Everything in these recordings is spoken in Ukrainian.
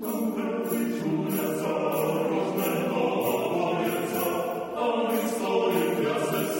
Ojca, a my stoimy w jasnych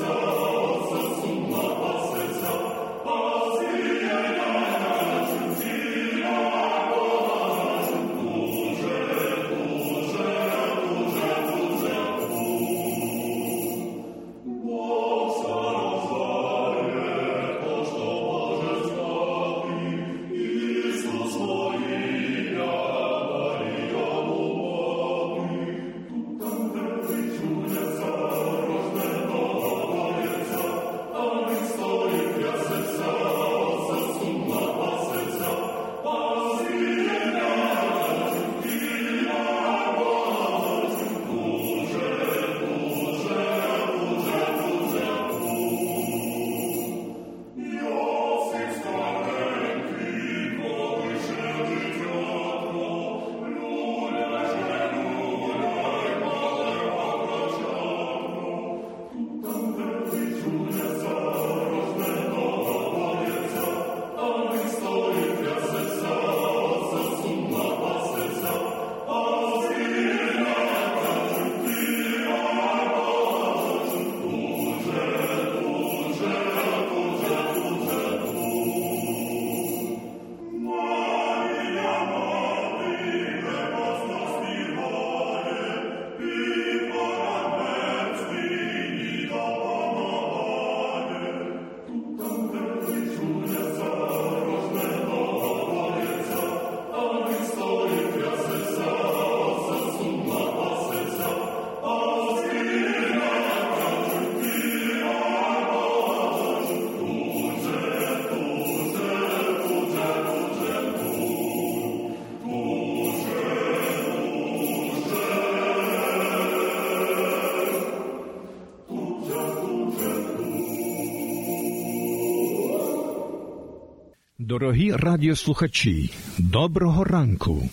Дорогі радіослухачі, доброго ранку.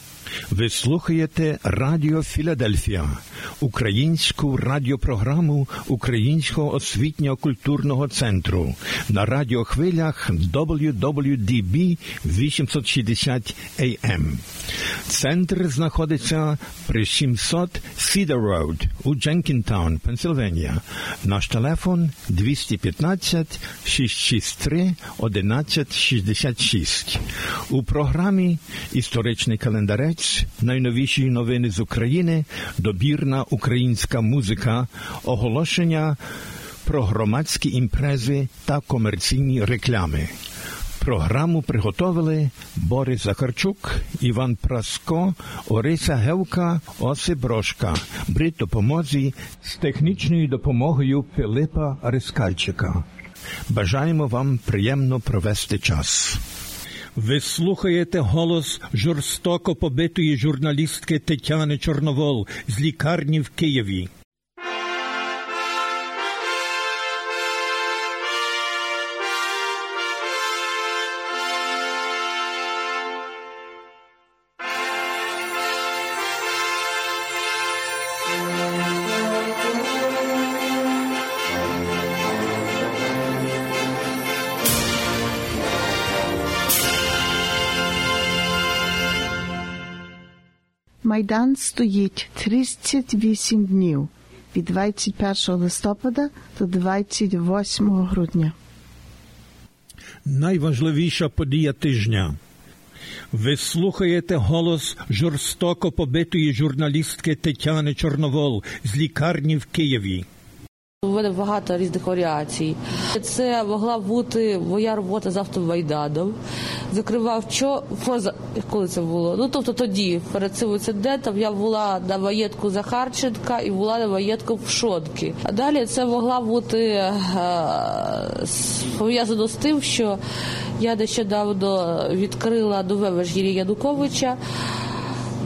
Ви слухаєте Радіо Філадельфія, українську радіопрограму Українського освітньо-культурного центру на радіохвилях WWDB 860 AM. Центр знаходиться при 700 Cedar Road у Дженкінтаун, Пенсильванія. Наш телефон 215 663 1166. У програмі Історичний календарець, найновіші новини з України, добірна українська музика, оголошення про громадські імпрези та комерційні реклами. Програму приготовили Борис Захарчук, Іван Праско, Ориса Гевка, Осип Брошка. При допомозі з технічною допомогою Пилипа Рискальчика. Бажаємо вам приємно провести час. Ви слухаєте голос жорстоко побитої журналістки Тетяни Чорновол з лікарні в Києві. Майдан стоїть 38 днів від 21 листопада до 28 грудня. Найважливіша подія тижня. Ви слухаєте голос жорстоко побитої журналістки Тетяни Чорновол з лікарні в Києві. Мене багато різних варіацій. Це могла бути моя робота з автомайданом. Закривав що поза коли це було. Ну тобто тоді, перед цим інцидентом, я була на маєтку Захарченка і була на маєтку Пшонки. А далі це могла бути е, пов'язано з тим, що я нещодавно відкрила нове Межгір'я Януковича.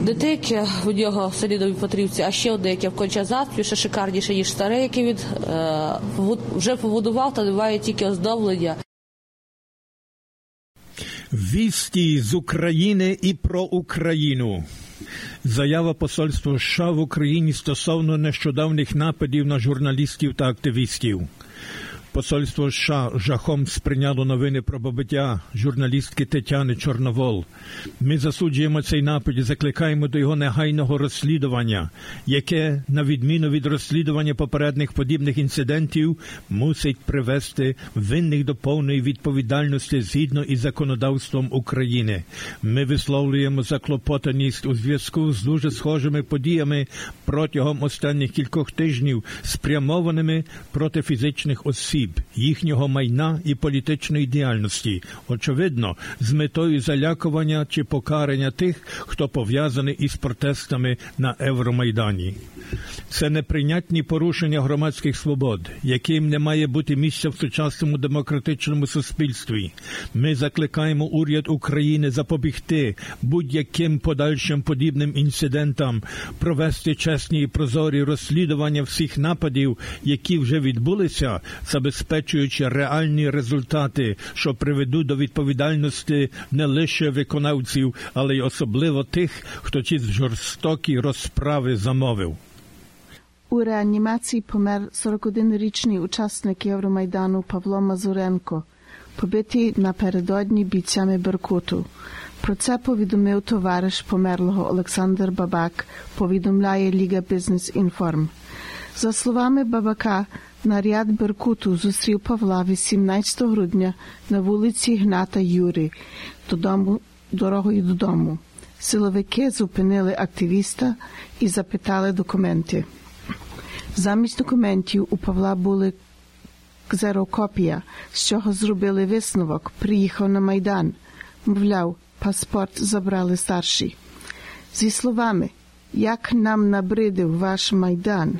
Не яке нього в селі Новій Петрівці, а ще одне, яке в Кончазавпі, ще шикарніше, ніж старе, яке він е, вже побудував, та немає тільки оздоблення. Вісті з України і про Україну. Заява посольства США в Україні стосовно нещодавних нападів на журналістів та активістів. Посольство США жахом сприйняло новини про побиття журналістки Тетяни Чорновол. Ми засуджуємо цей напад і закликаємо до його негайного розслідування, яке, на відміну від розслідування попередніх подібних інцидентів, мусить привести винних до повної відповідальності згідно із законодавством України. Ми висловлюємо заклопотаність у зв'язку з дуже схожими подіями протягом останніх кількох тижнів, спрямованими проти фізичних осіб осіб, їхнього майна і політичної діяльності, очевидно, з метою залякування чи покарання тих, хто пов'язаний із протестами на Евромайдані. Це неприйнятні порушення громадських свобод, яким не має бути місця в сучасному демократичному суспільстві. Ми закликаємо уряд України запобігти будь-яким подальшим подібним інцидентам, провести чесні і прозорі розслідування всіх нападів, які вже відбулися, забезпечуючи реальні результати, що приведуть до відповідальності не лише виконавців, але й особливо тих, хто ці жорстокі розправи замовив. У реанімації помер 41-річний учасник Євромайдану Павло Мазуренко, побитий напередодні бійцями Беркуту. Про це повідомив товариш померлого Олександр Бабак, повідомляє Ліга Бізнес Інформ. За словами Бабака, наряд Беркуту зустрів Павла 18 грудня на вулиці Гната Юри додому, дорогою додому. Силовики зупинили активіста і запитали документи. Замість документів у Павла були ксерокопія, з чого зробили висновок, приїхав на майдан. Мовляв, паспорт забрали старші. Зі словами, як нам набридив ваш майдан,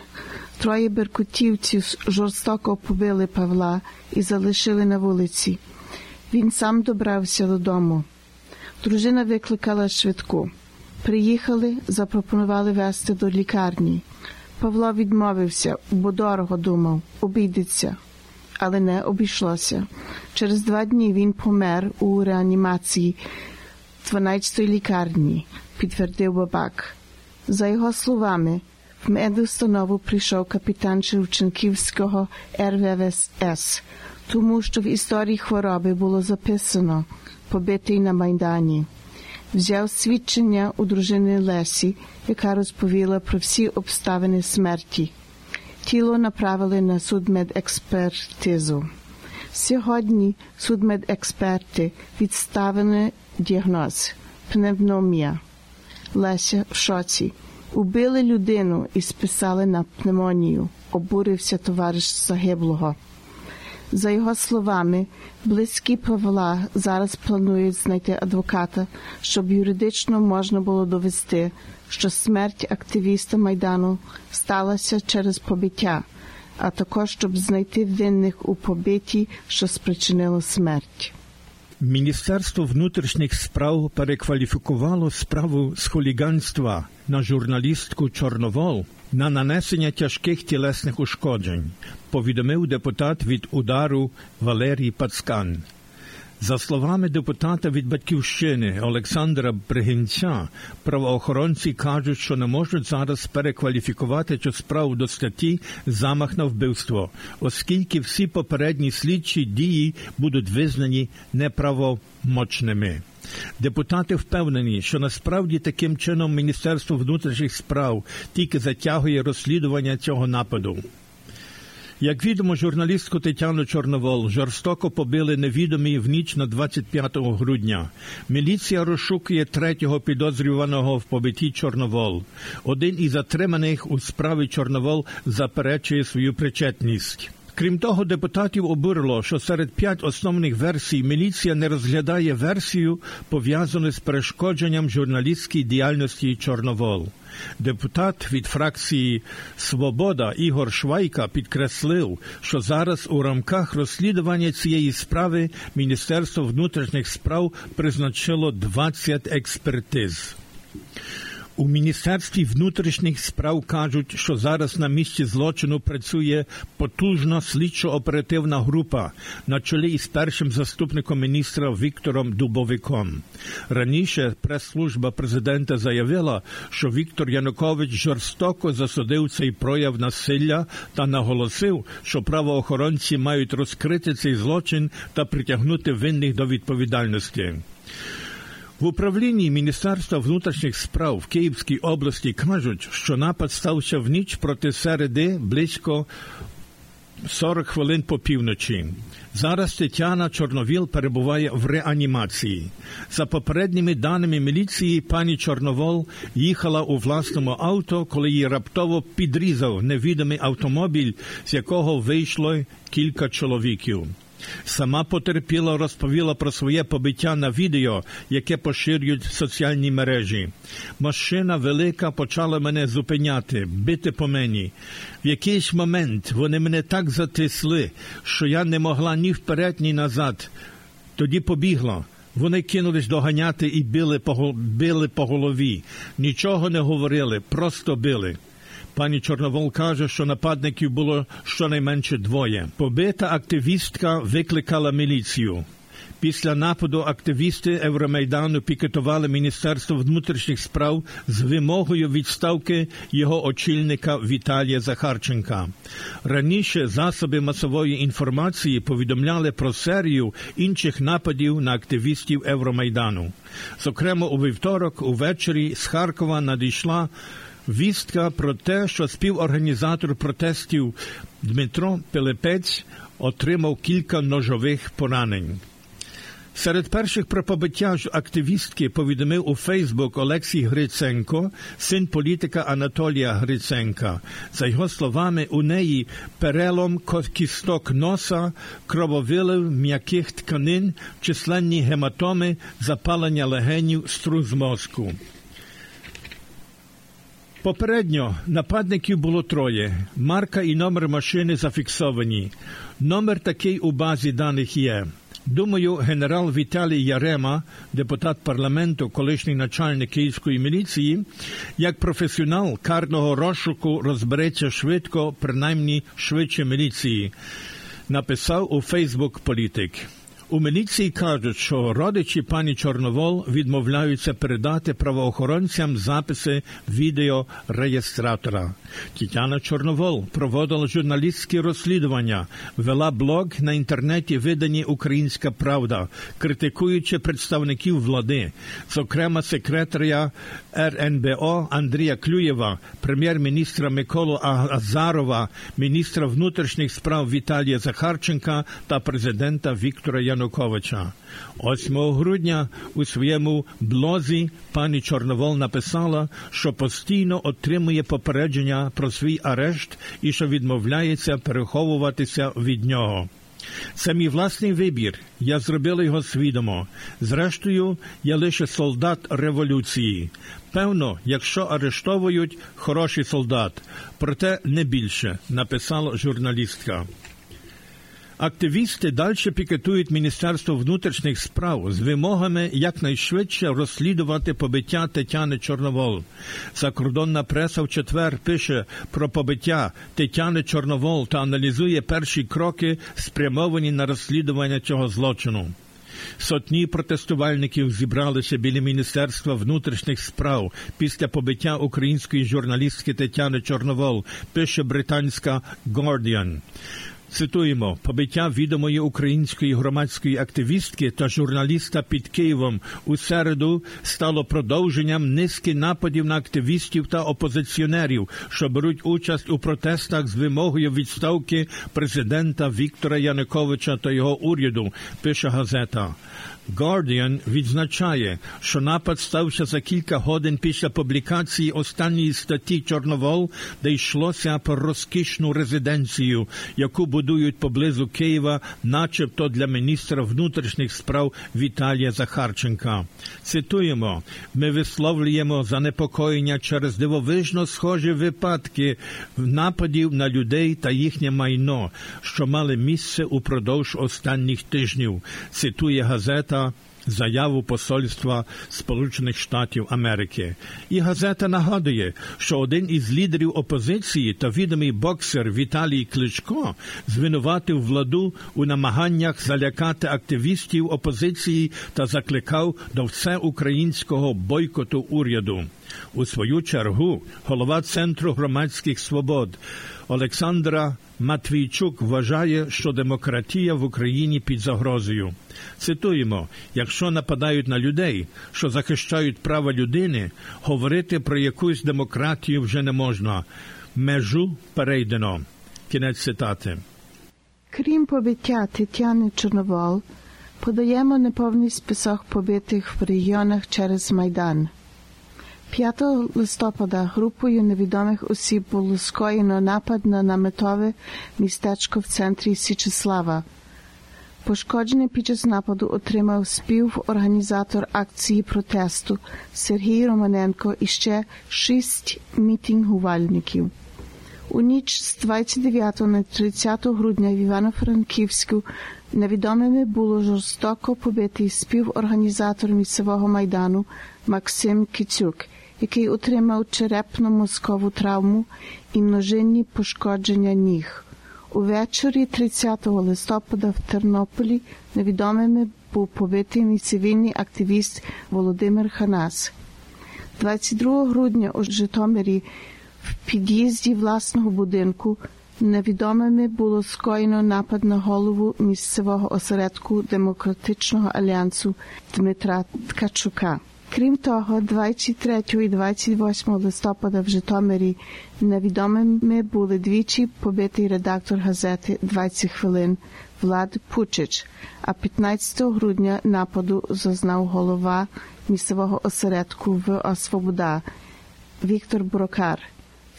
троє беркутівців жорстоко побили Павла і залишили на вулиці. Він сам добрався додому. Дружина викликала швидку. Приїхали, запропонували вести до лікарні. Павло відмовився, бо дорого думав, обійдеться, але не обійшлося. Через два дні він помер у реанімації 12-ї лікарні, підтвердив Бабак. За його словами, в медустанову прийшов капітан Шевченківського РВС, тому що в історії хвороби було записано побитий на Майдані взяв свідчення у дружини Лесі, яка розповіла про всі обставини смерті. Тіло направили на судмедекспертизу. Сьогодні судмедексперти відставили діагноз пневмонія. Леся в шоці. Убили людину і списали на пневмонію. Обурився товариш загиблого. За його словами, близькі Павла зараз планують знайти адвоката, щоб юридично можна було довести, що смерть активіста майдану сталася через побиття, а також щоб знайти винних у побитті, що спричинило смерть. Міністерство внутрішніх справ перекваліфікувало справу з хуліганства на журналістку Чорновол на нанесення тяжких тілесних ушкоджень, повідомив депутат від удару Валерій Пацкан. За словами депутата від батьківщини Олександра Бригинця, правоохоронці кажуть, що не можуть зараз перекваліфікувати цю справу до статті замах на вбивство, оскільки всі попередні слідчі дії будуть визнані неправомочними. Депутати впевнені, що насправді таким чином Міністерство внутрішніх справ тільки затягує розслідування цього нападу. Як відомо, журналістку Тетяну Чорновол жорстоко побили невідомі в ніч на 25 грудня. Міліція розшукує третього підозрюваного в побитті Чорновол. Один із затриманих у справі Чорновол заперечує свою причетність. Крім того, депутатів обурило, що серед п'ять основних версій міліція не розглядає версію, пов'язану з перешкодженням журналістській діяльності Чорновол. Депутат від фракції Свобода Ігор Швайка підкреслив, що зараз у рамках розслідування цієї справи Міністерство внутрішніх справ призначило 20 експертиз. У Міністерстві внутрішніх справ кажуть, що зараз на місці злочину працює потужна слідчо-оперативна група на чолі із першим заступником міністра Віктором Дубовиком. Раніше прес-служба президента заявила, що Віктор Янукович жорстоко засудив цей прояв насилля та наголосив, що правоохоронці мають розкрити цей злочин та притягнути винних до відповідальності. В управлінні Міністерства внутрішніх справ в Київській області кажуть, що напад стався в ніч проти середи близько 40 хвилин по півночі. Зараз Тетяна Чорновіл перебуває в реанімації. За попередніми даними міліції, пані Чорновол їхала у власному авто, коли її раптово підрізав невідомий автомобіль, з якого вийшло кілька чоловіків. Сама потерпіла розповіла про своє побиття на відео, яке поширюють соціальні мережі. Машина велика почала мене зупиняти, бити по мені. В якийсь момент вони мене так затисли, що я не могла ні вперед, ні назад. Тоді побігла. Вони кинулись доганяти і били по, били по голові. Нічого не говорили, просто били. Пані Чорновол каже, що нападників було щонайменше двоє. Побита активістка викликала міліцію. Після нападу активісти Евромайдану пікетували Міністерство внутрішніх справ з вимогою відставки його очільника Віталія Захарченка. Раніше засоби масової інформації повідомляли про серію інших нападів на активістів Евромайдану. Зокрема, у вівторок увечері з Харкова надійшла вістка про те, що співорганізатор протестів Дмитро Пилипець отримав кілька ножових поранень. Серед перших про побиття активістки повідомив у Фейсбук Олексій Гриценко, син політика Анатолія Гриценка. За його словами, у неї перелом кісток носа, крововилив м'яких тканин, численні гематоми, запалення легенів, струс мозку. Попередньо нападників було троє. Марка і номер машини зафіксовані. Номер такий у базі даних є. Думаю, генерал Віталій Ярема, депутат парламенту, колишній начальник київської міліції, як професіонал карного розшуку розбереться швидко, принаймні швидше міліції, написав у Фейсбук політик. У міліції кажуть, що родичі пані Чорновол відмовляються передати правоохоронцям записи відеореєстратора. Тетяна Чорновол проводила журналістські розслідування, вела блог на інтернеті, видані Українська Правда, критикуючи представників влади, зокрема секретаря РНБО Андрія Клюєва, прем'єр-міністра Миколу Азарова, міністра внутрішніх справ Віталія Захарченка та президента Віктора Януковича. Януковича. 8 грудня у своєму блозі пані Чорновол написала, що постійно отримує попередження про свій арешт і що відмовляється переховуватися від нього. Це мій власний вибір. Я зробила його свідомо. Зрештою, я лише солдат революції. Певно, якщо арештовують, хороший солдат, проте не більше, написала журналістка. Активісти далі пікетують Міністерство внутрішніх справ з вимогами якнайшвидше розслідувати побиття Тетяни Чорновол. Закордонна преса в четвер пише про побиття Тетяни Чорновол та аналізує перші кроки, спрямовані на розслідування цього злочину. Сотні протестувальників зібралися біля Міністерства внутрішніх справ після побиття української журналістки Тетяни Чорновол, пише британська Guardian. Цитуємо побиття відомої української громадської активістки та журналіста під Києвом у середу стало продовженням низки нападів на активістів та опозиціонерів, що беруть участь у протестах з вимогою відставки президента Віктора Януковича та його уряду. Пише газета. Guardian відзначає, що напад стався за кілька годин після публікації останньої статті Чорновол, де йшлося про розкішну резиденцію, яку будують поблизу Києва, начебто для міністра внутрішніх справ Віталія Захарченка. Цитуємо: ми висловлюємо занепокоєння через дивовижно схожі випадки нападів на людей та їхнє майно, що мали місце упродовж останніх тижнів. Цитує газета. Заяву Посольства Сполучених Штатів Америки. І газета нагадує, що один із лідерів опозиції та відомий боксер Віталій Кличко звинуватив владу у намаганнях залякати активістів опозиції та закликав до всеукраїнського бойкоту уряду. У свою чергу голова Центру громадських свобод Олександра Матвійчук вважає, що демократія в Україні під загрозою. Цитуємо: якщо нападають на людей, що захищають права людини, говорити про якусь демократію вже не можна. Межу перейдено. Кінець цитати. Крім побиття Тетяни Чорновол, подаємо неповний список побитих в регіонах через Майдан. 5 листопада групою невідомих осіб було скоєно напад на наметове містечко в центрі Січеслава. Пошкоджений під час нападу отримав співорганізатор акції протесту Сергій Романенко і ще шість мітингувальників. У ніч з 29 на 30 грудня в Івано-Франківську невідомими було жорстоко побитий співорганізатор місцевого майдану Максим Кицюк, який отримав черепно мозкову травму і множинні пошкодження ніг. Увечері 30 листопада в Тернополі невідомими був побитий цивільний активіст Володимир Ханас. 22 грудня у Житомирі в під'їзді власного будинку невідомими було скоєно напад на голову місцевого осередку Демократичного альянсу Дмитра Ткачука. Крім того, 23 і 28 листопада в Житомирі невідомими були двічі побитий редактор газети «20 хвилин Влад Пучич, а 15 грудня нападу зазнав голова місцевого осередку в Освобода Віктор Брокар.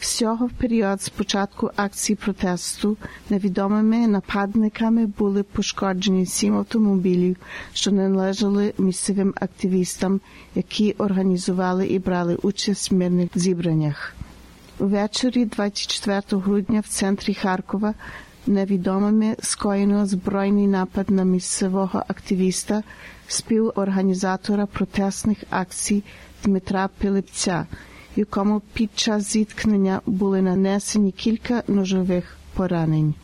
Всього в період з початку акції протесту невідомими нападниками були пошкоджені сім автомобілів, що належали місцевим активістам, які організували і брали участь в мирних зібраннях. Увечері 24 грудня в центрі Харкова невідомими скоєно збройний напад на місцевого активіста, співорганізатора протестних акцій Дмитра Пилипця – якому під час зіткнення були нанесені кілька ножових поранень.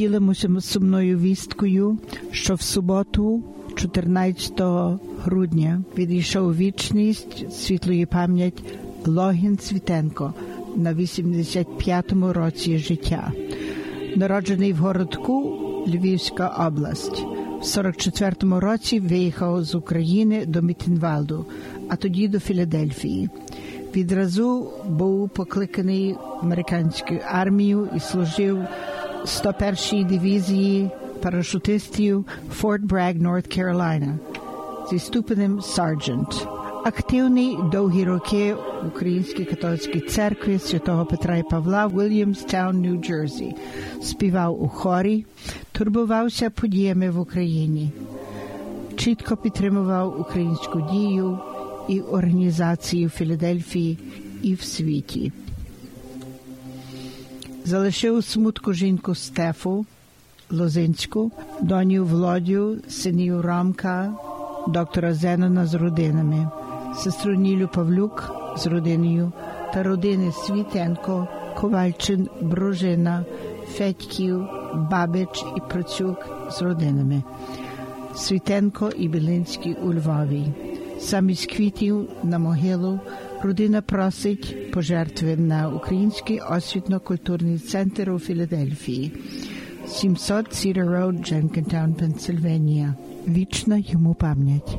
Ділимося сумною вісткою, що в суботу, 14 грудня, відійшов вічність світлої пам'ять Логін Цвітенко на 85-му році життя, народжений в городку Львівська область. В 44-му році виїхав з України до Мітінвалду, а тоді до Філадельфії. Відразу був покликаний американською армією і служив 101-й дивізії парашутистів Форт Брагg, Норт Кароліна зі ступенем сарджент. Активний довгі роки в Українській католицькій церкві святого Петра і Павла в Вільямстаун, Нью-Джерсі. Співав у хорі, турбувався подіями в Україні, чітко підтримував українську дію і організацію в Філадельфії і в світі залишив смутку жінку Стефу Лозинську, доню Володю, синів Рамка, доктора Зенона з родинами, сестру Нілю Павлюк з родиною та родини Світенко, Ковальчин, Бружина, Федьків, Бабич і Процюк з родинами. Світенко і Білинський у Львові. Самість квітів на могилу Родина просить пожертви на Український освітно-культурний центр у Філадельфії. 700 Cedar Road, Jenkintown, Пенсильванія. Вічна йому пам'ять.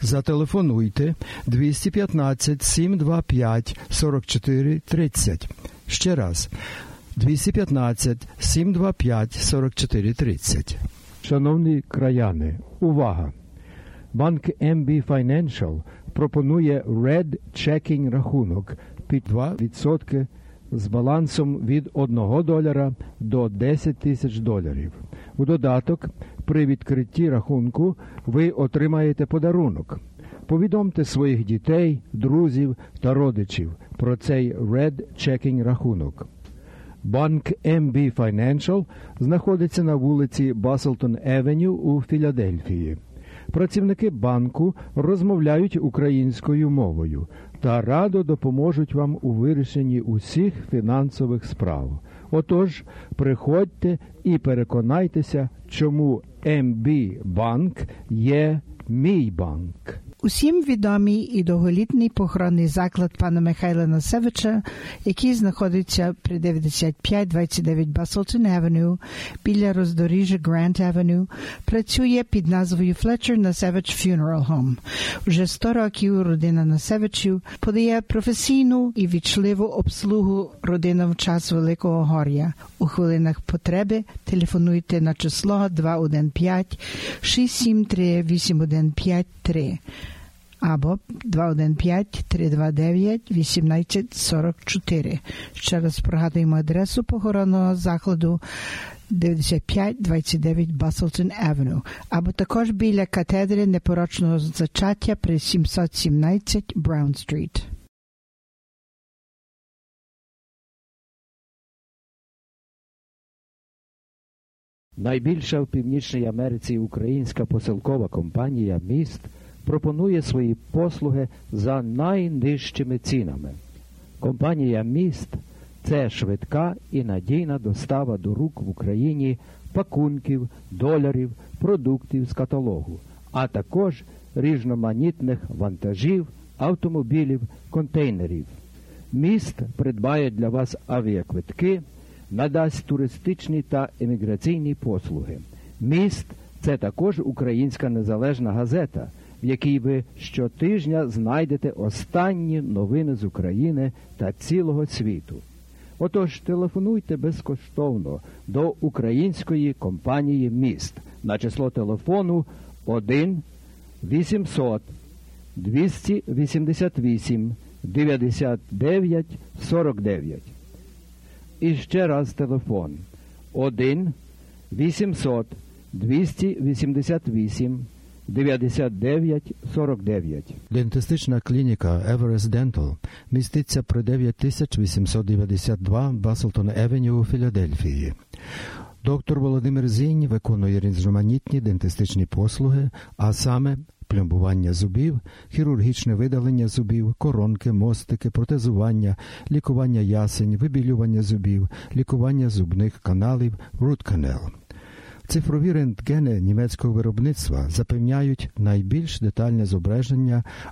зателефонуйте 215 725 44 30. Ще раз 215 725 44 30. Шановні краяни, увага! Банк MB Financial пропонує Red Checking рахунок під 2% з балансом від 1 долара до 10 тисяч доларів. У додаток, при відкритті рахунку ви отримаєте подарунок. Повідомте своїх дітей, друзів та родичів про цей Red Checking рахунок. Банк MB Financial знаходиться на вулиці Баслтон Евеню у Філадельфії. Працівники банку розмовляють українською мовою та радо допоможуть вам у вирішенні усіх фінансових справ. Отож, приходьте і переконайтеся, чому MB банк є мій банк. Усім відомий і довголітний похоронний заклад пана Михайла Насевича, який знаходиться при 9529 Баслтон Авеню біля роздоріжжя Грант Авеню, працює під назвою Fletcher Насевич Funeral Home. Уже 100 років родина Насевичів подає професійну і вічливу обслугу родинам в час Великого Гор'я. У хвилинах потреби телефонуйте на число 215 673 8153 або 215-329-1844. Ще раз пригадуємо адресу похоронного закладу 9529 Баслтон Авеню, або також біля катедри непорочного зачаття при 717 Браун Стріт. Найбільша в Північній Америці українська посилкова компанія Міст пропонує свої послуги за найнижчими цінами. Компанія Міст це швидка і надійна достава до рук в Україні пакунків, доларів, продуктів з каталогу, а також різноманітних вантажів, автомобілів, контейнерів. Міст придбає для вас авіаквитки, надасть туристичні та еміграційні послуги. Міст Це також українська незалежна газета, в якій ви щотижня знайдете останні новини з України та цілого світу. Отож, телефонуйте безкоштовно до української компанії міст на число телефону 1 800 288 99 49. І ще раз телефон 1 800 288 99 49. Дентистична клініка Everest Dental міститься при 9892 Баслтон Евеню у Філадельфії. Доктор Володимир Зінь виконує різноманітні дентистичні послуги, а саме пломбування зубів, хірургічне видалення зубів, коронки, мостики, протезування, лікування ясень, вибілювання зубів, лікування зубних каналів, root canal. Цифрові рентгени німецького виробництва запевняють найбільш детальне зображення,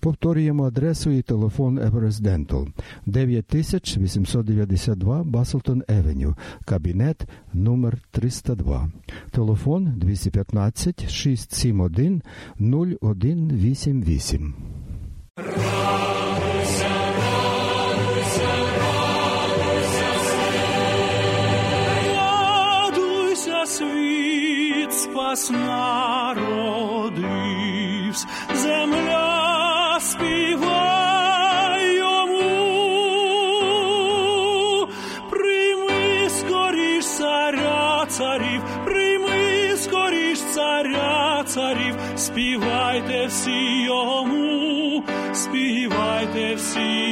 Повторюємо адресу і телефон Everest Dental 9892 Баслтон Евеню, кабінет номер 302 телефон 215 671 0188. Радуйся, світ спас see.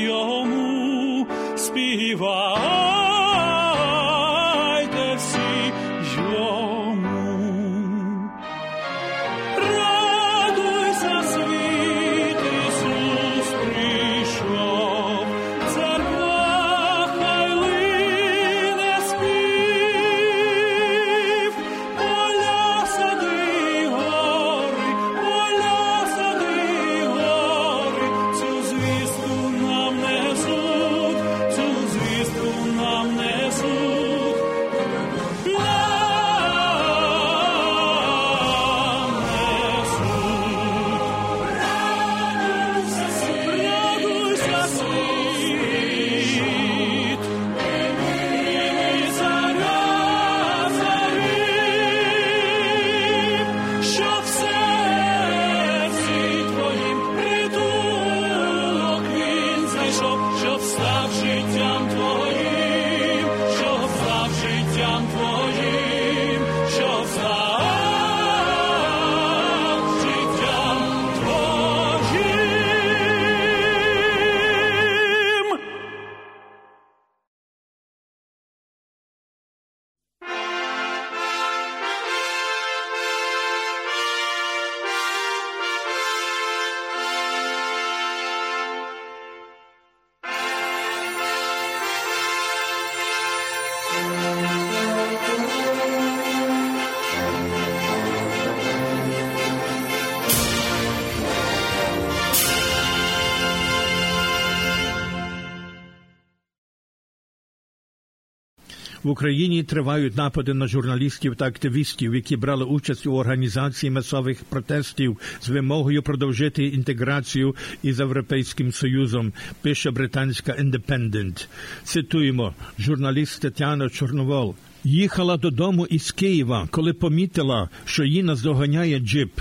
В Україні тривають напади на журналістів та активістів, які брали участь у організації масових протестів з вимогою продовжити інтеграцію із Європейським Союзом, пише британська Independent. Цитуємо журналіст Тетяна Чорновол. Їхала додому із Києва, коли помітила, що її наздоганяє джип.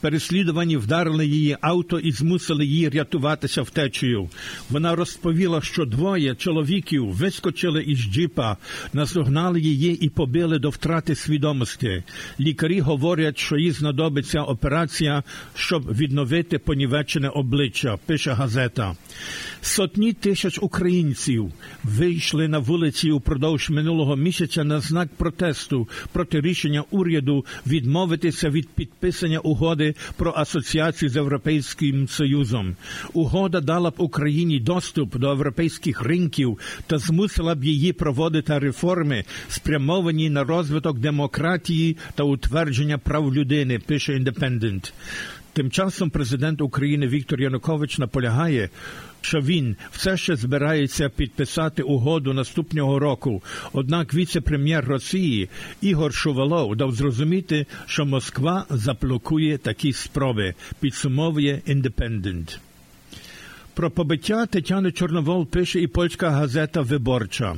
Переслідувані вдарили її авто і змусили її рятуватися втечею. Вона розповіла, що двоє чоловіків вискочили із джіпа, наздогнали її і побили до втрати свідомості. Лікарі говорять, що їй знадобиться операція, щоб відновити понівечене обличчя, пише газета. Сотні тисяч українців вийшли на вулиці упродовж минулого місяця на знак протесту проти рішення уряду відмовитися від підписання угоди про асоціацію з Європейським Союзом. Угода дала б Україні доступ до європейських ринків та змусила б її проводити реформи, спрямовані на розвиток демократії та утвердження прав людини, пише Індепендент. Тим часом президент України Віктор Янукович наполягає, що він все ще збирається підписати угоду наступного року. Однак віце-прем'єр Росії Ігор Шувалов дав зрозуміти, що Москва заблокує такі спроби. Підсумовує Індепендент. Про побиття Тетяни Чорновол пише і польська газета Виборча.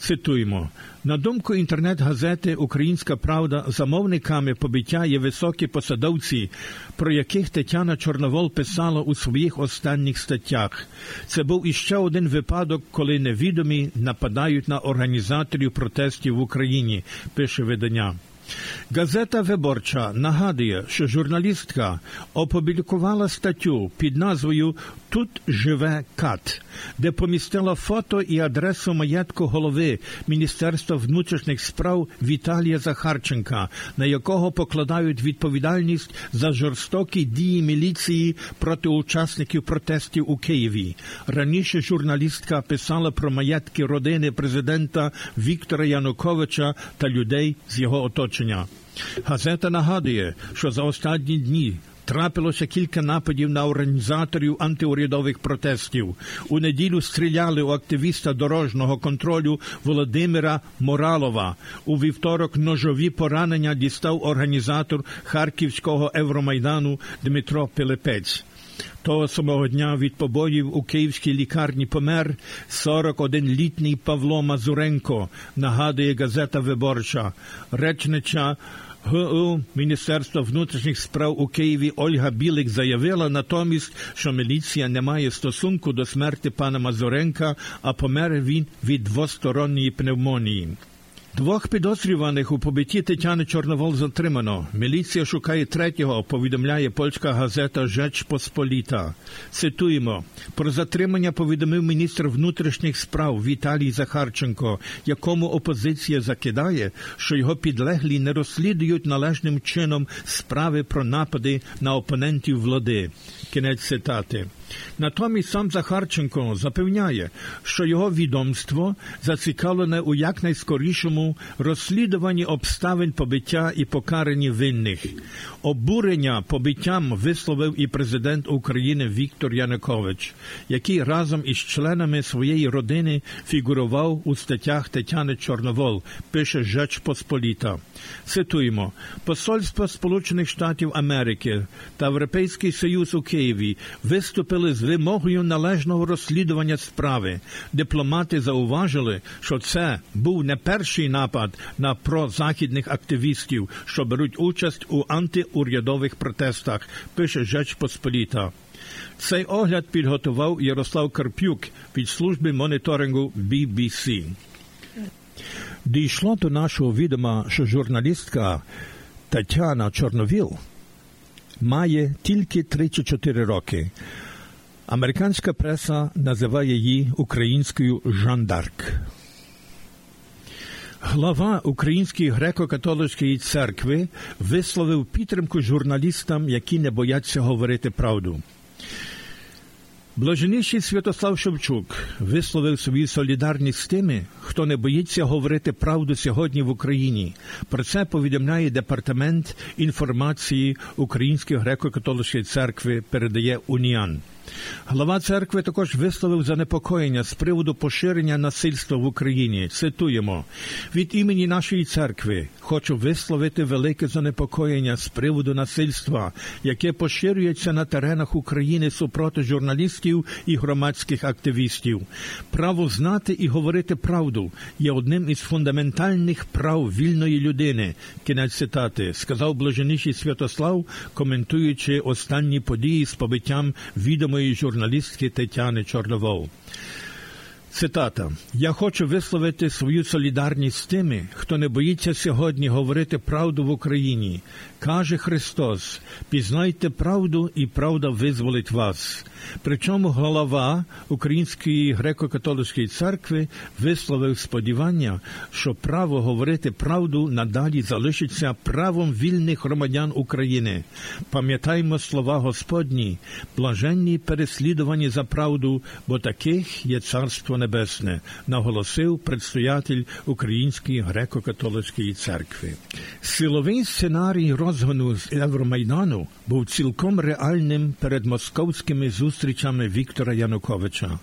Цитуємо на думку інтернет-газети Українська Правда замовниками побиття є високі посадовці, про яких Тетяна Чорновол писала у своїх останніх статтях. Це був іще один випадок, коли невідомі нападають на організаторів протестів в Україні. Пише видання. Газета Виборча нагадує, що журналістка опублікувала статтю під назвою Тут живе кат, де помістила фото і адресу маєтку голови Міністерства внутрішніх справ Віталія Захарченка, на якого покладають відповідальність за жорстокі дії міліції проти учасників протестів у Києві. Раніше журналістка писала про маєтки родини президента Віктора Януковича та людей з його оточення. Газета нагадує, що за останні дні трапилося кілька нападів на організаторів антиурядових протестів. У неділю стріляли у активіста дорожнього контролю Володимира Моралова. У вівторок ножові поранення дістав організатор Харківського Евромайдану Дмитро Пилипець. Того самого дня від побоїв у київській лікарні помер 41-літній Павло Мазуренко, нагадує газета Виборча, речниця ГУ Міністерства внутрішніх справ у Києві Ольга Білик заявила натомість, що міліція не має стосунку до смерті пана Мазуренка, а помер він від двосторонньої пневмонії. Двох підозрюваних у побитті Тетяни Чорновол затримано. Міліція шукає третього, повідомляє польська газета Жеч Посполіта. Цитуємо про затримання повідомив міністр внутрішніх справ Віталій Захарченко, якому опозиція закидає, що його підлеглі не розслідують належним чином справи про напади на опонентів влади. Кінець цитати. Натомість сам Захарченко запевняє, що його відомство зацікавлене у якнайскорішому розслідуванні обставин побиття і покаранні винних. Обурення побиттям висловив і президент України Віктор Янукович, який разом із членами своєї родини фігурував у статтях Тетяни Чорновол, пише Жеч Посполіта. Цитуємо: Посольство Сполучених Штатів Америки та Європейський Союз у Києві виступили з вимогою належного розслідування справи. Дипломати зауважили, що це був не перший напад на прозахідних активістів, що беруть участь у антиурядових протестах, пише Жеч Посполіта. Цей огляд підготував Ярослав Карпюк від служби моніторингу BBC. Дійшло до нашого відома, що журналістка Тетяна Чорновіл має тільки 3 чи 4 роки. Американська преса називає її українською Жандарк. Глава Української греко-католицької церкви висловив підтримку журналістам, які не бояться говорити правду. Блаженніший Святослав Шевчук висловив свою солідарність з тими, хто не боїться говорити правду сьогодні в Україні. Про це повідомляє департамент інформації Української греко-католицької церкви, передає Уніан. Глава церкви також висловив занепокоєння з приводу поширення насильства в Україні. Цитуємо від імені нашої церкви хочу висловити велике занепокоєння з приводу насильства, яке поширюється на теренах України супроти журналістів і громадських активістів. Право знати і говорити правду є одним із фундаментальних прав вільної людини. Кінець цитати сказав блаженніший Святослав, коментуючи останні події з побиттям відомої журналістки Тетяни Чорновол. Цитата: Я хочу висловити свою солідарність з тими, хто не боїться сьогодні говорити правду в Україні. Каже Христос: пізнайте правду, і правда визволить вас. Причому голова Української греко-католицької церкви висловив сподівання, що право говорити правду надалі залишиться правом вільних громадян України. Пам'ятаймо слова Господні, блаженні переслідувані за правду, бо таких є царство небесне, наголосив предстоятель Української греко-католицької церкви. Силовий сценарій розгону з Євромайдану був цілком реальним перед московськими зустрічами Віктора Януковича.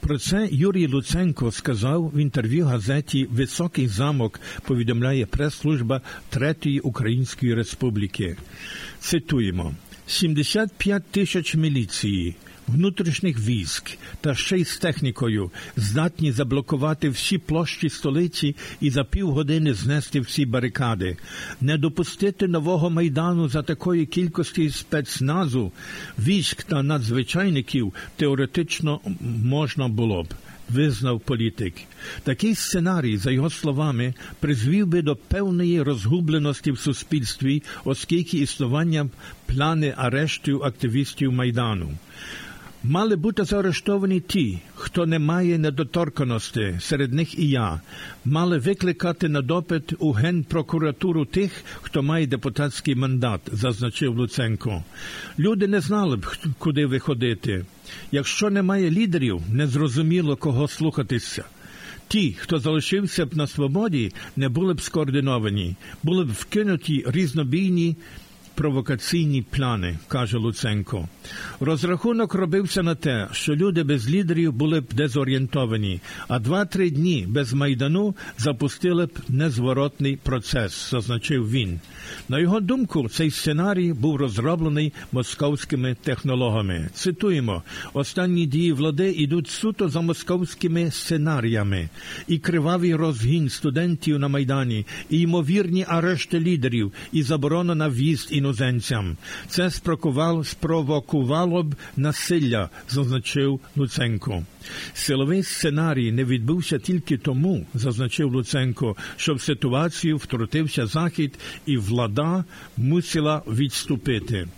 Про це Юрій Луценко сказав в інтерв'ю газеті Високий замок повідомляє прес-служба Третьої Української Республіки. Цитуємо: 75 тисяч міліції внутрішніх військ та ще й з технікою здатні заблокувати всі площі столиці і за півгодини знести всі барикади, не допустити нового майдану за такої кількості спецназу, військ та надзвичайників теоретично можна було б. Визнав політик. Такий сценарій, за його словами, призвів би до певної розгубленості в суспільстві, оскільки існування плани арештів активістів Майдану. Мали бути заарештовані ті, хто не має недоторканості, серед них і я, мали викликати на допит у генпрокуратуру тих, хто має депутатський мандат, зазначив Луценко. Люди не знали б, куди виходити. Якщо немає лідерів, незрозуміло кого слухатися. Ті, хто залишився б на свободі, не були б скоординовані, були б вкинуті різнобійні провокаційні плани, каже Луценко. Розрахунок робився на те, що люди без лідерів були б дезорієнтовані, а два-три дні без майдану запустили б незворотний процес, зазначив він. На його думку, цей сценарій був розроблений московськими технологами. Цитуємо: останні дії влади йдуть суто за московськими сценаріями, і кривавий розгін студентів на майдані, і ймовірні арешти лідерів, і заборона на в'їзд іноземцям. Це спровокувало б насилля, зазначив Луценко. Силовий сценарій не відбувся тільки тому, зазначив Луценко, що в ситуацію втрутився захід і влада мусила відступити.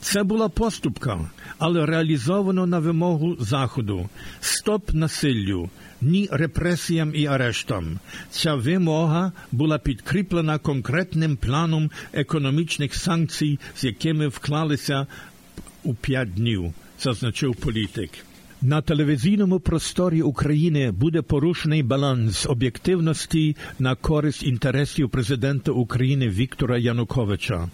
Це була поступка, але реалізовано на вимогу заходу. Стоп насиллю, ні репресіям і арештам. Ця вимога була підкріплена конкретним планом економічних санкцій, з якими вклалися у п'ять днів, зазначив політик. На телевізійному просторі України буде порушений баланс об'єктивності на користь інтересів президента України Віктора Януковича.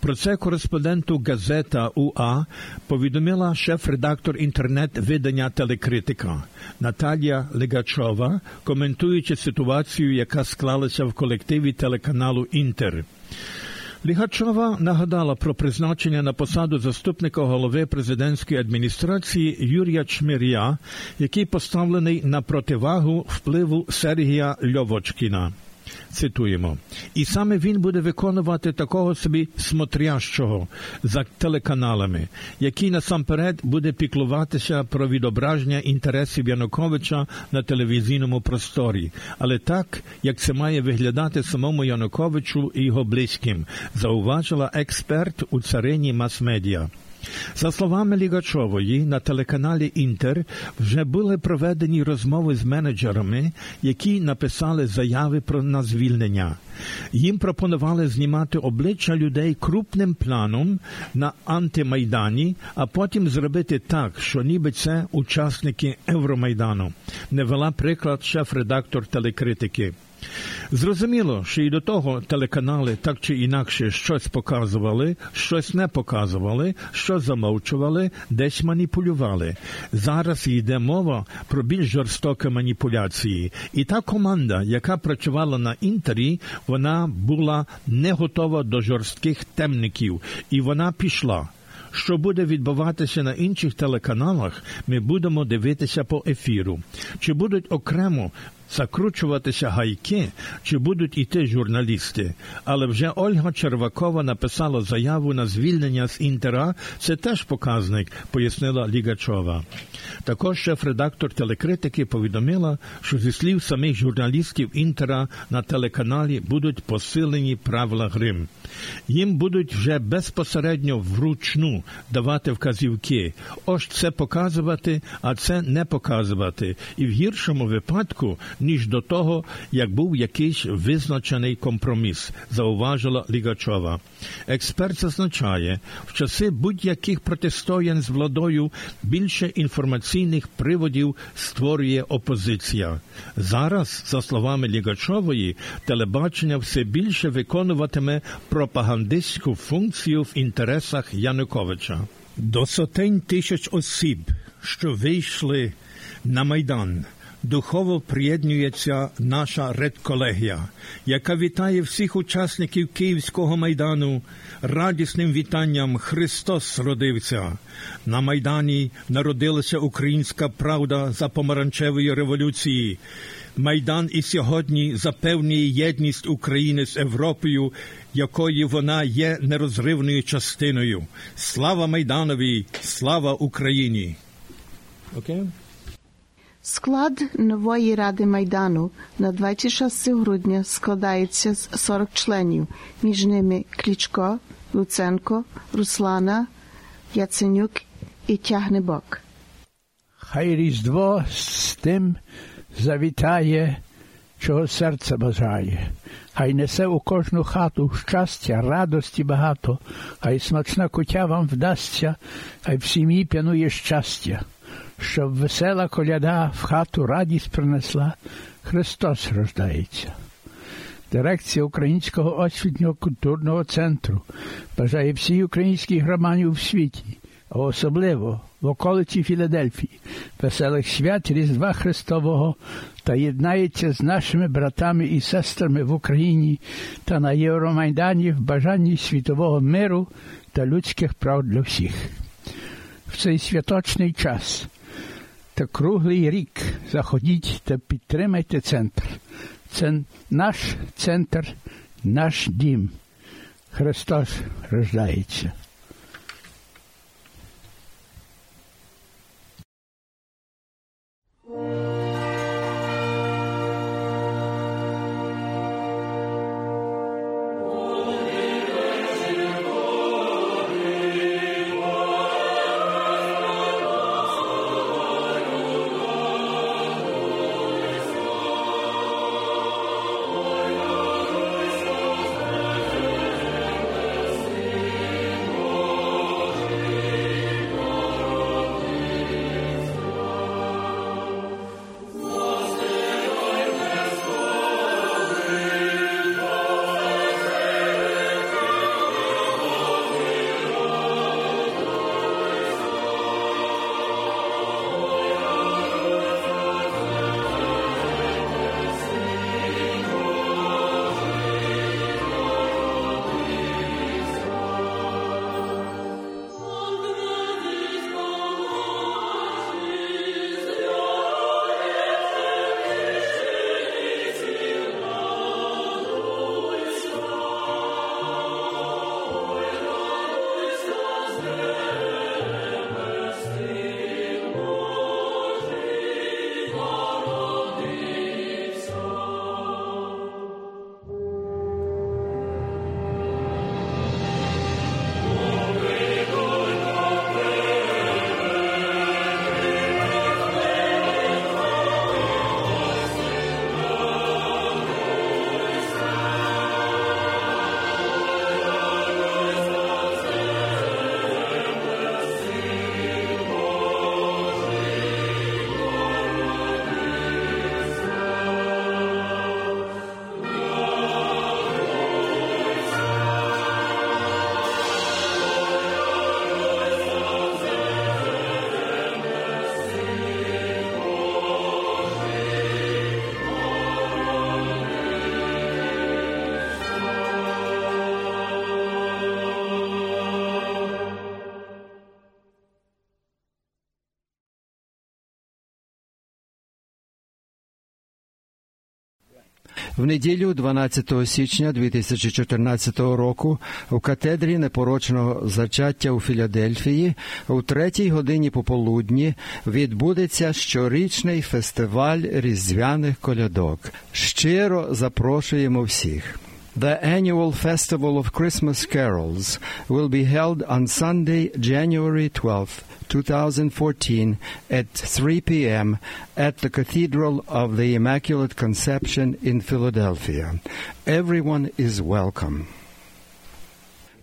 Про це кореспонденту газета УА повідомила шеф-редактор інтернет-видання телекритика Наталія Легачова, коментуючи ситуацію, яка склалася в колективі телеканалу Інтер. Лігачова нагадала про призначення на посаду заступника голови президентської адміністрації Юрія Чмир'я, який поставлений на противагу впливу Сергія Льовочкіна. Цитуємо, і саме він буде виконувати такого собі смотрящого за телеканалами, який насамперед буде піклуватися про відображення інтересів Януковича на телевізійному просторі, але так, як це має виглядати самому Януковичу і його близьким, зауважила експерт у царині мас-медіа. За словами Лігачової, на телеканалі Інтер вже були проведені розмови з менеджерами, які написали заяви про на звільнення. Їм пропонували знімати обличчя людей крупним планом на антимайдані, а потім зробити так, що ніби це учасники Евромайдану. Не вела приклад шеф-редактор телекритики. Зрозуміло, що і до того телеканали так чи інакше щось показували, щось не показували, щось замовчували, десь маніпулювали. Зараз йде мова про більш жорстокі маніпуляції. І та команда, яка працювала на інтері, вона була не готова до жорстких темників, і вона пішла. Що буде відбуватися на інших телеканалах, ми будемо дивитися по ефіру. Чи будуть окремо закручуватися гайки, чи будуть іти журналісти. Але вже Ольга Червакова написала заяву на звільнення з інтера. Це теж показник, пояснила Лігачова. Також шеф-редактор телекритики повідомила, що зі слів самих журналістів інтера на телеканалі будуть посилені правила гри. Їм будуть вже безпосередньо вручну давати вказівки. Ось це показувати, а це не показувати. І в гіршому випадку ніж до того, як був якийсь визначений компроміс, зауважила Лігачова. Експерт зазначає, в часи будь-яких протистоянь з владою більше інформаційних приводів створює опозиція. Зараз, за словами Лігачової, телебачення все більше виконуватиме пропагандистську функцію в інтересах Януковича. До сотень тисяч осіб, що вийшли на майдан духово приєднується наша редколегія, яка вітає всіх учасників Київського майдану радісним вітанням Христос родився. На майдані народилася українська правда за помаранчевої революції. Майдан і сьогодні запевнює єдність України з Європою, якої вона є нерозривною частиною. Слава Майданові, слава Україні. Okay? Склад нової ради Майдану на 26 грудня складається з 40 членів, між ними Клічко, Луценко, Руслана, Яценюк і Тягнебок. Хай Різдво з тим завітає, чого серце бажає. Хай несе у кожну хату щастя, радості багато, хай смачна кутя вам вдасться, хай в сім'ї п'янує щастя щоб весела коляда в хату радість принесла, Христос рождається. Дирекція Українського освітнього культурного центру бажає всій українській громаді у світі, а особливо в околиці Філадельфії, веселих свят Різдва Христового та єднається з нашими братами і сестрами в Україні та на Євромайдані в бажанні світового миру та людських прав для всіх. В цей святочний час та круглий рік заходіть та підтримайте центр. Це наш центр, наш дім. Христос рождається. В неділю 12 січня 2014 року у катедрі непорочного зачаття у Філадельфії у третій годині пополудні відбудеться щорічний фестиваль різдвяних колядок. Щиро запрошуємо всіх. The annual Festival of Christmas Carols will be held on Sunday, January 12, 2014 at 3 p.m. at the Cathedral of the Immaculate Conception in Philadelphia. Everyone is welcome.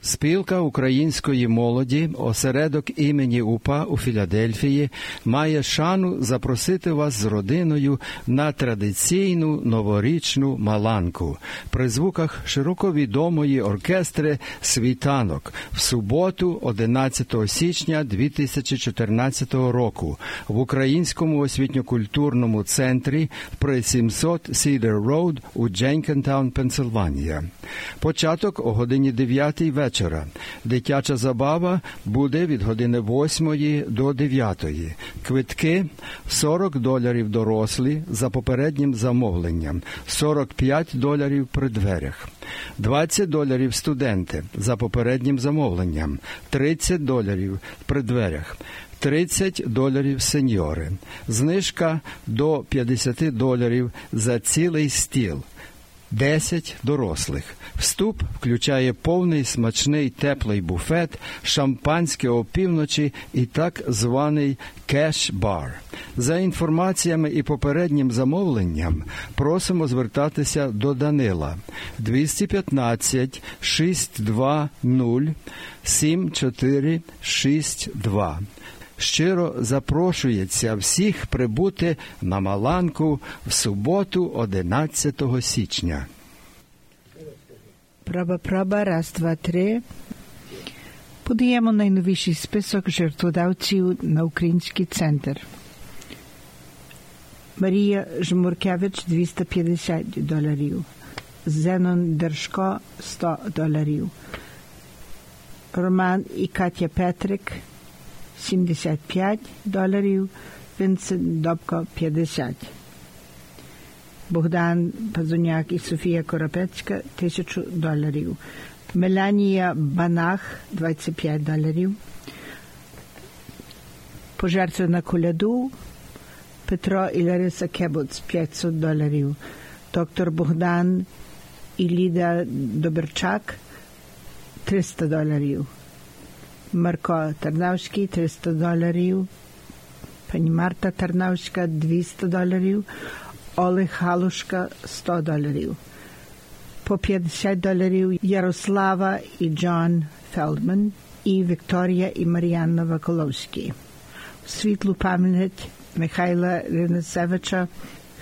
Спілка української молоді, осередок імені УПА у Філадельфії, має шану запросити вас з родиною на традиційну новорічну маланку при звуках широко відомої оркестри Світанок в суботу, 11 січня 2014 року в українському освітньо-культурному центрі при 700 Cedar Road у Дженкентаун, Пенсильванія. Початок о годині 9 вечора вечора. Дитяча забава буде від години 8 до 9. Квитки 40 доларів дорослі за попереднім замовленням, 45 доларів при дверях. 20 доларів студенти за попереднім замовленням, 30 доларів при дверях. 30 доларів сеньори, знижка до 50 доларів за цілий стіл. 10 дорослих. Вступ включає повний смачний теплий буфет, шампанське опівночі і так званий кеш-бар. За інформаціями і попереднім замовленням просимо звертатися до Данила 215 620 7462 щиро запрошується всіх прибути на Маланку в суботу, 11 січня. Праба, праба, раз, два, три. Подаємо найновіший список жертводавців на Український центр. Марія Жмуркевич 250 доларів. Зенон Держко 100 доларів. Роман і Катя Петрик 75 доларів, Вінсент Добко 50. Богдан Пазуняк і Софія Коропецька 1000 доларів. Меланія Банах 25 доларів. Пожертви на коляду Петро і Лариса Кебуц 500 доларів. Доктор Богдан і Ліда Доберчак 300 доларів. Марко Тарнавський 300 доларів, пані Марта Тарнавська 200 доларів, Олег Галушка 100 доларів. По 50 доларів Ярослава і Джон Фелдман і Вікторія і Мар'янна Ваколовські. Світлу пам'ять Михайла Ринасевича,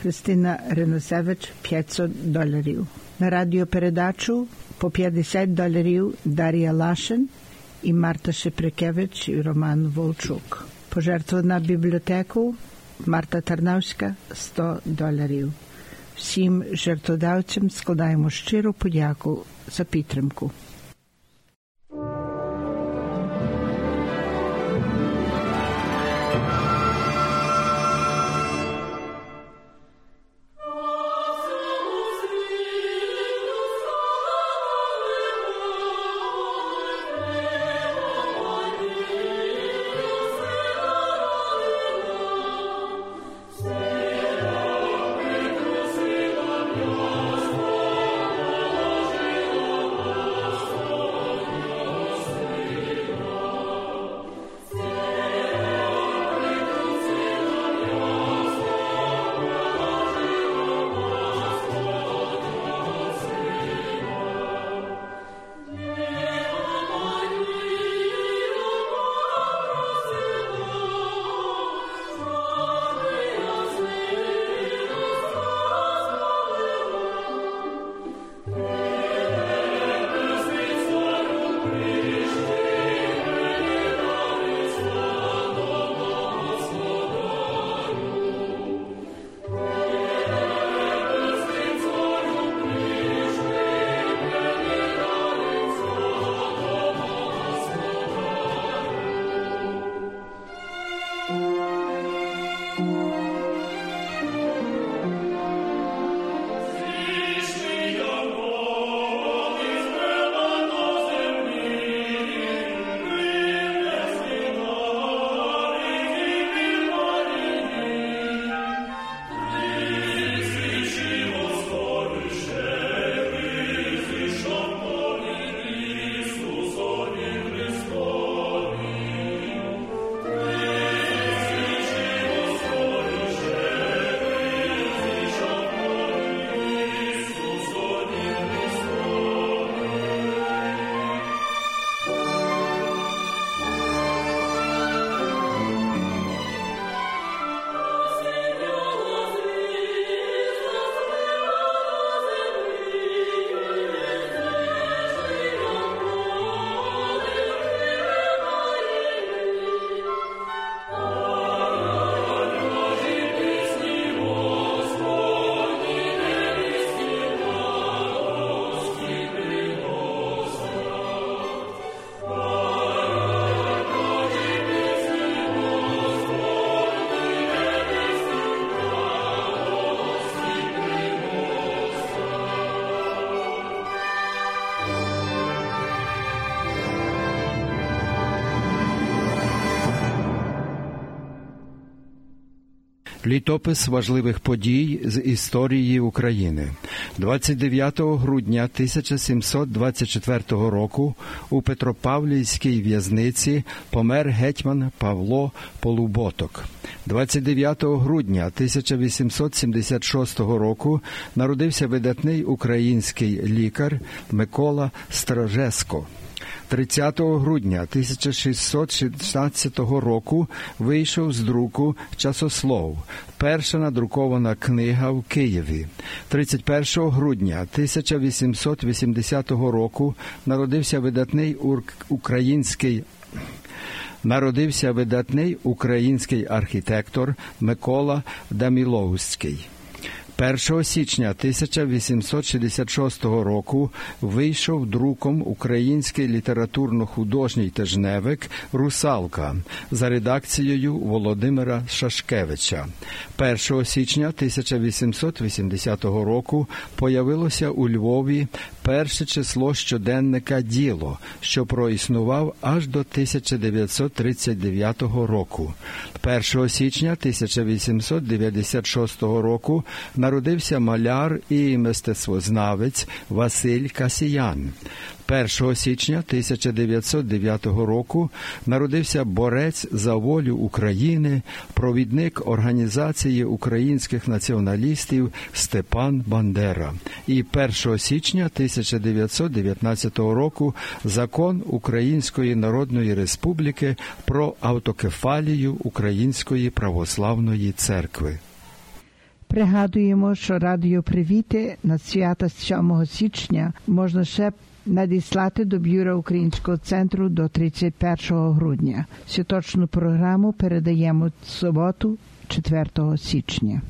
Христина Ринасевич 500 доларів. На радіопередачу по 50 доларів Дар'я Лашин – і Марта Шеприкевич і Роман Волчук. Пожертва на бібліотеку Марта Тарнавська 100 доларів. Всім жертводавцям складаємо щиру подяку за підтримку. Літопис важливих подій з історії України 29 грудня 1724 року у Петропавлівській в'язниці помер гетьман Павло Полуботок. 29 грудня 1876 року народився видатний український лікар Микола Стражеско. 30 грудня 1616 року вийшов з друку часослов, перша надрукована книга в Києві. 31 грудня 1880 року народився видатний український. Народився видатний український архітектор Микола Даміловський. 1 січня 1866 року вийшов друком український літературно-художній тижневик Русалка за редакцією Володимира Шашкевича. 1 січня 1880 року появилося у Львові перше число щоденника Діло, що проіснував аж до 1939 року. 1 січня 1896 року народився маляр і мистецтвознавець Василь Касіян. 1 січня 1909 року народився борець за волю України, провідник організації українських націоналістів Степан Бандера. І 1 січня 1919 року закон Української Народної Республіки про автокефалію Української православної церкви. Пригадуємо, що радіопривіти на свята 7 січня можна ще надіслати до Бюро Українського центру до 31 грудня. Святочну програму передаємо суботу 4 січня.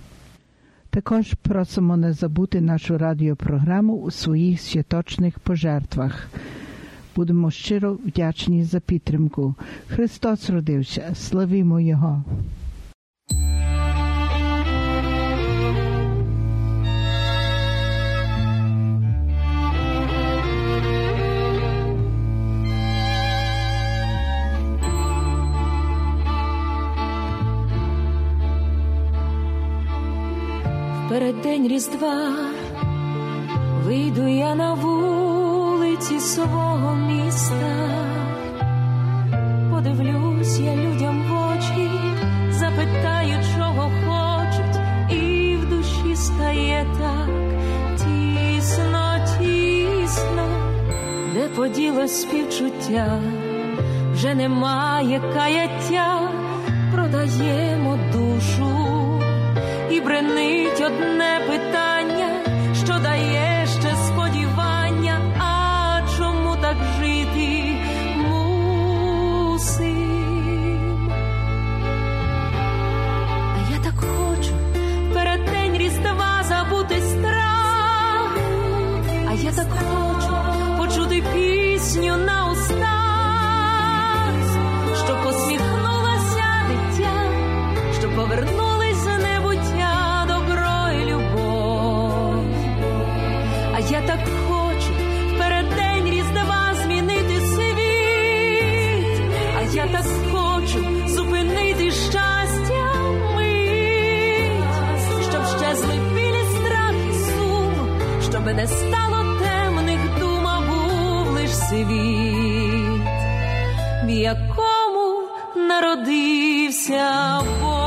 Також просимо не забути нашу радіопрограму у своїх святочних пожертвах. Будемо щиро вдячні за підтримку. Христос родився, славімо Його! Переддень Різдва вийду я на вулиці свого міста, подивлюсь я людям в очі, запитаю, чого хочуть, і в душі стає так тісно, тісно, де поділось співчуття, вже немає каяття, продаємо душу бренить одне питання, не стало темних дум, був лиш світ, в якому народився Бог.